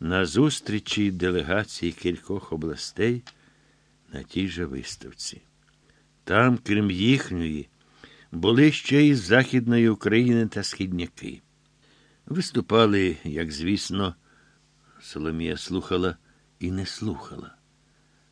на зустрічі делегації кількох областей на тій же виставці. Там, крім їхньої, були ще й Західної України та східняки. Виступали, як звісно, Соломія слухала і не слухала.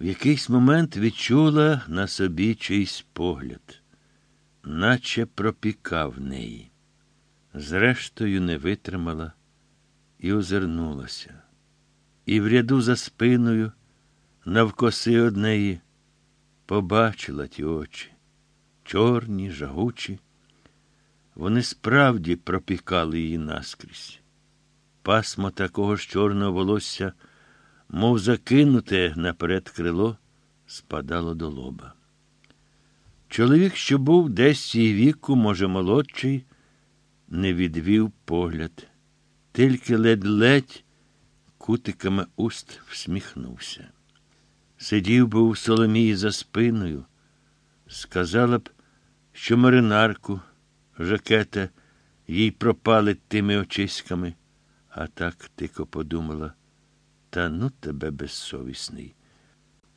В якийсь момент відчула на собі чийсь погляд, наче пропікав неї. Зрештою, не витримала і озирнулася. І в ряду за спиною, навкоси однеї, побачила ті очі, чорні, жагучі. Вони справді пропікали її наскрізь. Пасмо такого ж чорного волосся, мов закинуте наперед крило, спадало до лоба. Чоловік, що був десь її віку, може, молодший, не відвів погляд, тільки ледь-ледь кутиками уст всміхнувся. Сидів би у Соломії за спиною, сказала б, що маринарку, жакета їй пропали тими очиськами, а так тихо подумала, та ну тебе безсовісний.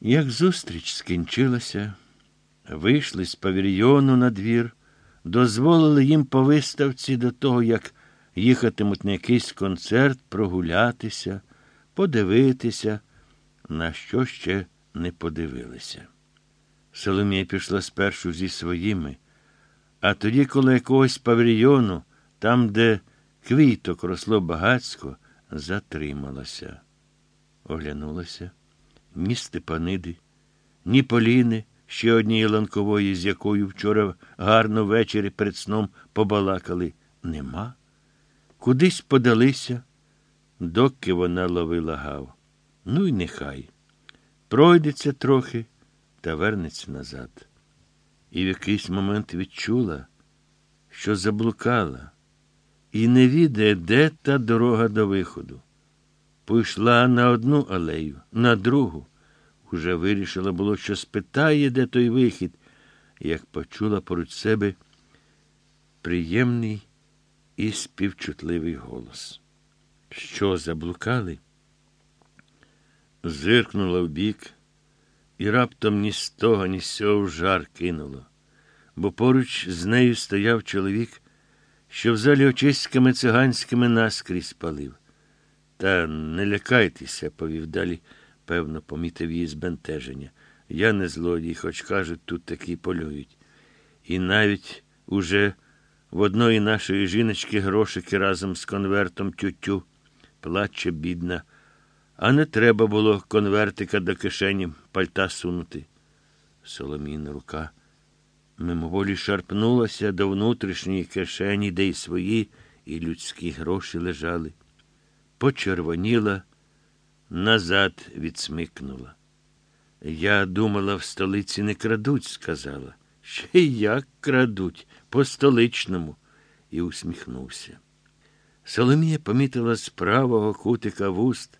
Як зустріч скінчилася, вийшли з павільйону на двір, дозволили їм по виставці до того, як їхатимуть на якийсь концерт, прогулятися, подивитися, на що ще не подивилися. Соломія пішла спершу зі своїми, а тоді, коли якогось павільйону, там, де квіток росло багацько, затрималася. Оглянулася ні Степаниди, ні Поліни, ще однієї ланкової, з якою вчора гарно ввечері перед сном побалакали, нема. Кудись подалися, доки вона ловила гав. Ну й нехай. Пройдеться трохи та вернеться назад. І в якийсь момент відчула, що заблукала, і не відає, де та дорога до виходу. Пішла на одну алею, на другу. Уже вирішила було, що спитає, де той вихід, як почула поруч себе приємний і співчутливий голос. Що заблукали? Зиркнула вбік, і раптом ні з того, ні з сього жар кинуло, бо поруч з нею стояв чоловік, що в залі очиськами циганськими наскрізь палив. Та не лякайтеся, повів далі, певно, помітив її збентеження. Я не злодій, хоч кажуть, тут такі полюють. І навіть уже в одної нашої жіночки грошики разом з конвертом тютю плаче бідна. А не треба було конвертика до кишені пальта сунути. Соломійна рука мимоволі шарпнулася до внутрішньої кишені, де й свої, і людські гроші лежали. Почервоніла, назад відсмикнула. Я думала, в столиці не крадуть, сказала. Ще як крадуть, по столичному, і усміхнувся. Соломія помітила з правого кутика вуст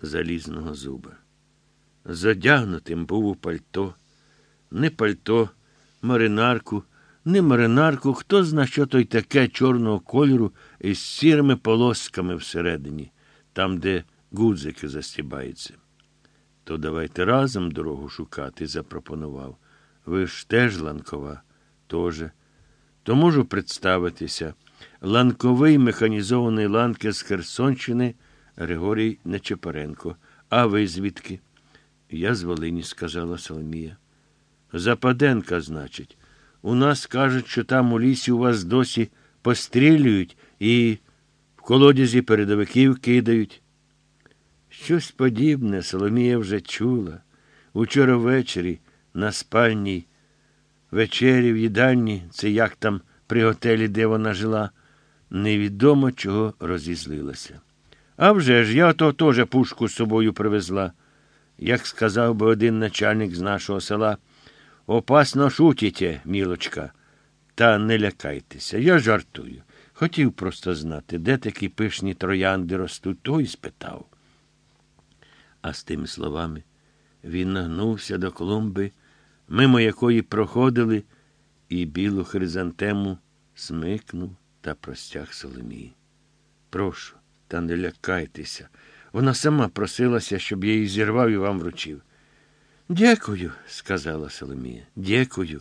залізного зуба. Задягнутим був у пальто, не пальто, маринарку, не маринарку, хто зна, що то й таке чорного кольору із сірими полосками всередині, там, де гудзики застібаються. То давайте разом дорогу шукати, запропонував. Ви ж теж ланкова, тоже. То можу представитися. Ланковий механізований ланки з Херсонщини Григорій Нечепаренко. А ви звідки? Я з Волині, сказала Соломія. Западенка, значить. У нас кажуть, що там у лісі у вас досі пострілюють і в колодязі передовиків кидають. Щось подібне Соломія вже чула. Учора ввечері на спальній вечері в їдальні, це як там при готелі, де вона жила, невідомо чого розізлилася. А вже ж, я то теж пушку з собою привезла. Як сказав би один начальник з нашого села, опасно шутіте, мілочка, та не лякайтеся, я жартую. Хотів просто знати, де такі пишні троянди ростуть, то й спитав. А з тими словами він нагнувся до клумби, мимо якої проходили, і білу хризантему смикнув та простяг Соломії. Прошу, та не лякайтеся. Вона сама просилася, щоб я її зірвав і вам вручив. Дякую, сказала Соломія. Дякую.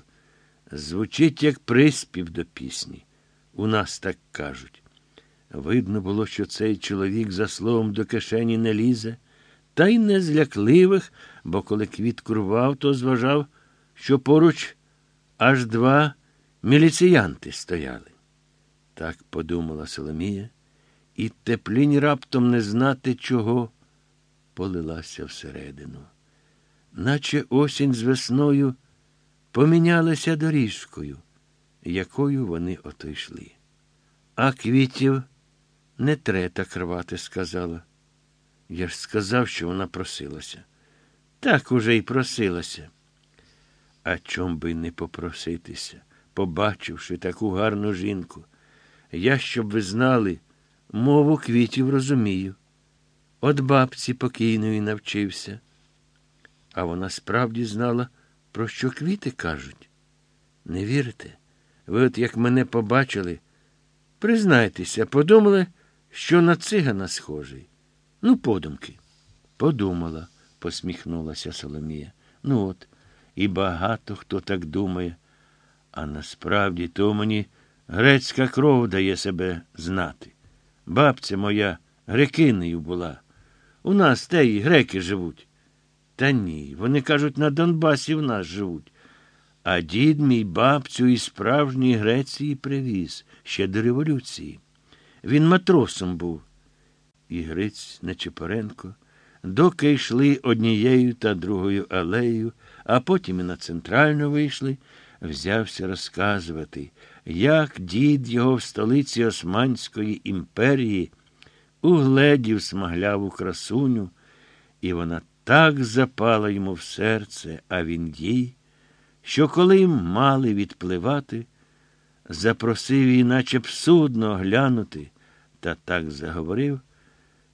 Звучить як приспів до пісні. У нас так кажуть. Видно було, що цей чоловік за словом до кишені не лізе, та й не злякливих, бо коли квіт курвав, то зважав, що поруч аж два міліціянти стояли. Так подумала Соломія, і теплінь раптом не знати чого полилася всередину. Наче осінь з весною помінялися доріжкою, якою вони ото йшли. А квітів не тре так рвати, сказала. Я ж сказав, що вона просилася. Так уже й просилася. А чом би не попроситися, побачивши таку гарну жінку. Я, щоб ви знали, мову квітів розумію. От бабці покійної навчився. А вона справді знала, про що квіти кажуть. Не вірите? Ви от як мене побачили, признайтеся, подумали, що на цигана схожий. Ну, подумки. Подумала, посміхнулася Соломія. Ну от, і багато хто так думає. А насправді то мені грецька кров дає себе знати. Бабця моя грекинею була. У нас те й греки живуть. Та ні, вони кажуть, на Донбасі в нас живуть. А дід мій бабцю із справжньої Греції привіз ще до революції. Він матросом був. І Гриць Нечипоренко, доки йшли однією та другою алеєю, а потім і на центральну вийшли, взявся розказувати, як дід його в столиці Османської імперії угледів смагляву красуню, і вона так запала йому в серце, а він їй, що коли мали відпливати, запросив її, наче б судно глянути, та так заговорив,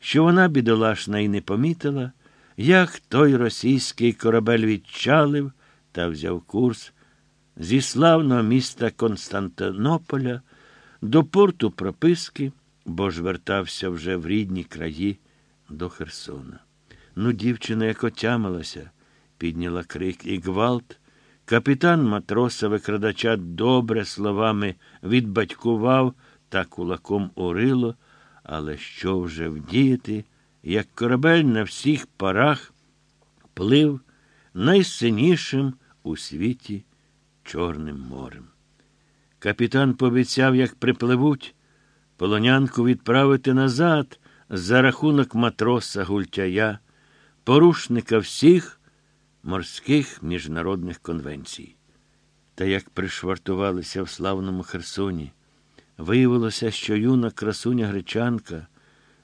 що вона, бідолашна, й не помітила, як той російський корабель відчалив та взяв курс зі славного міста Константинополя до порту прописки, бо ж вертався вже в рідні краї до Херсона. Ну, дівчина, як отямилася, підняла крик і гвалт. Капітан матроса викрадача добре словами відбатькував та кулаком урило, але що вже вдіяти, як корабель на всіх парах плив найсинішим у світі Чорним морем. Капітан пообіцяв, як припливуть, полонянку відправити назад за рахунок матроса гультяя порушника всіх морських міжнародних конвенцій. Та як пришвартувалися в славному Херсоні, виявилося, що юна красуня гречанка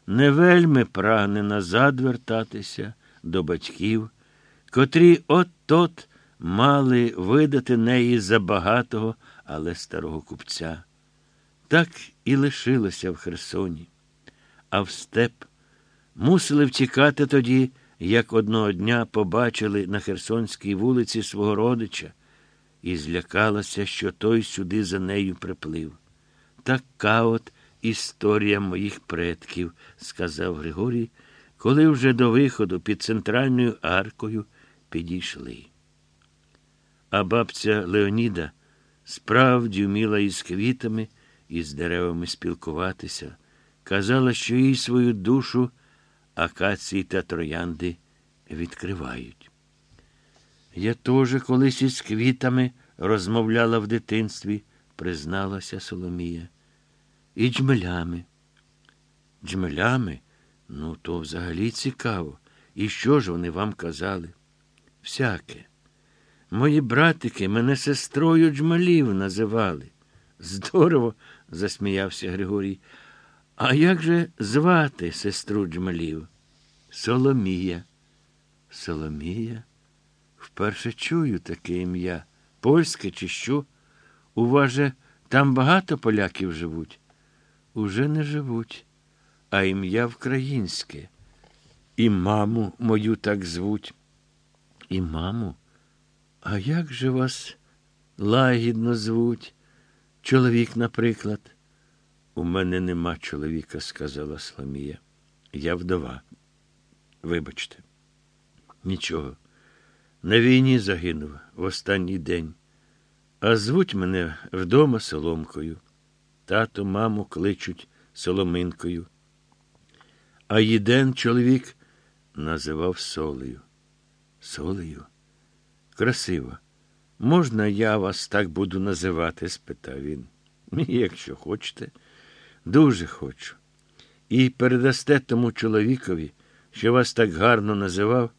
не вельми прагне назад вертатися до батьків, котрі от-от мали видати неї за багатого, але старого купця. Так і лишилося в Херсоні, а в степ мусили втікати тоді як одного дня побачили на Херсонській вулиці свого родича і злякалася, що той сюди за нею приплив. Така от історія моїх предків, сказав Григорій, коли вже до виходу під центральною аркою підійшли. А бабця Леоніда справді вміла із квітами і з деревами спілкуватися, казала, що їй свою душу акації та троянди відкривають. Я теж колись із квітами розмовляла в дитинстві, призналася Соломія. І джмелями. Джмелями? Ну, то взагалі цікаво. І що ж вони вам казали? Всяке. Мої братики мене сестрою джмелів називали. Здорово, засміявся Григорій. А як же звати сестру Джмелів? Соломія. Соломія? Вперше чую таке ім'я. Польське чи що? У вас же там багато поляків живуть? Уже не живуть, а ім'я українське. І маму мою так звуть. І маму? А як же вас лагідно звуть? Чоловік, наприклад. У мене нема чоловіка, сказала Сламія. Я вдова. Вибачте. Нічого. На війні загинув в останній день. А звуть мене вдома Соломкою. Тато, маму кличуть Соломинкою. А їден чоловік називав солею. Солею? Красиво. Можна я вас так буду називати? спитав він. Якщо хочете, дуже хочу. І передасте тому чоловікові, що вас так гарно називав,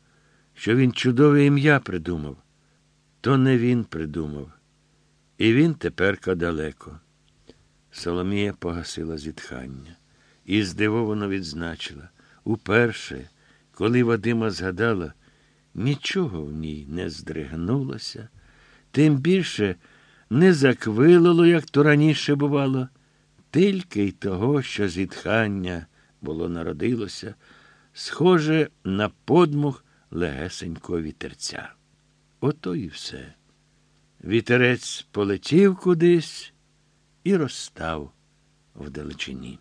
що він чудове ім'я придумав. То не він придумав. І він теперка далеко. Соломія погасила зітхання і здивовано відзначила. Уперше, коли Вадима згадала, нічого в ній не здригнулося, тим більше не заквилило, як то раніше бувало, тільки й того, що зітхання було народилося, схоже на подмух легесенького вітерця. Ото і все. Вітерець полетів кудись і розстав вдалечині.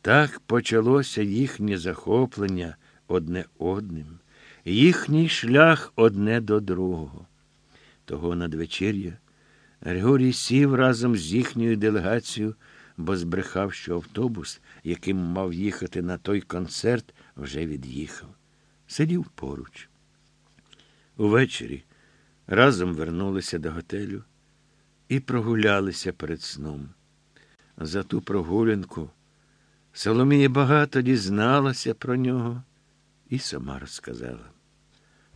Так почалося їхнє захоплення одне одним, їхній шлях одне до другого. Того надвечір'я Григорій сів разом з їхньою делегацією, бо збрехав, що автобус, яким мав їхати на той концерт, вже від'їхав. Сидів поруч. Увечері разом вернулися до готелю і прогулялися перед сном. За ту прогулянку Соломія багато дізналася про нього і сама розказала.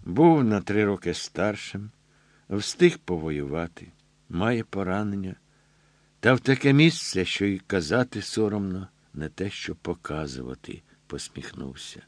Був на три роки старшим, встиг повоювати, має поранення, та в таке місце, що й казати соромно, не те, що показувати, посміхнувся.